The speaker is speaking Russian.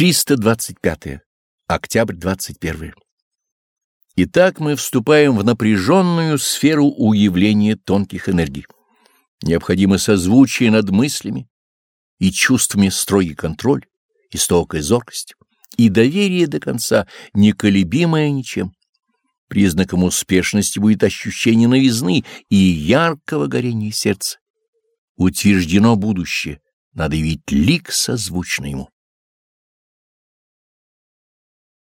325. Октябрь 21. Итак, мы вступаем в напряженную сферу уявления тонких энергий. Необходимо созвучие над мыслями и чувствами строгий контроль и стойкая зоркость, и доверие до конца, неколебимое ничем. Признаком успешности будет ощущение новизны и яркого горения сердца. Утверждено будущее, надо видеть лик созвучно ему.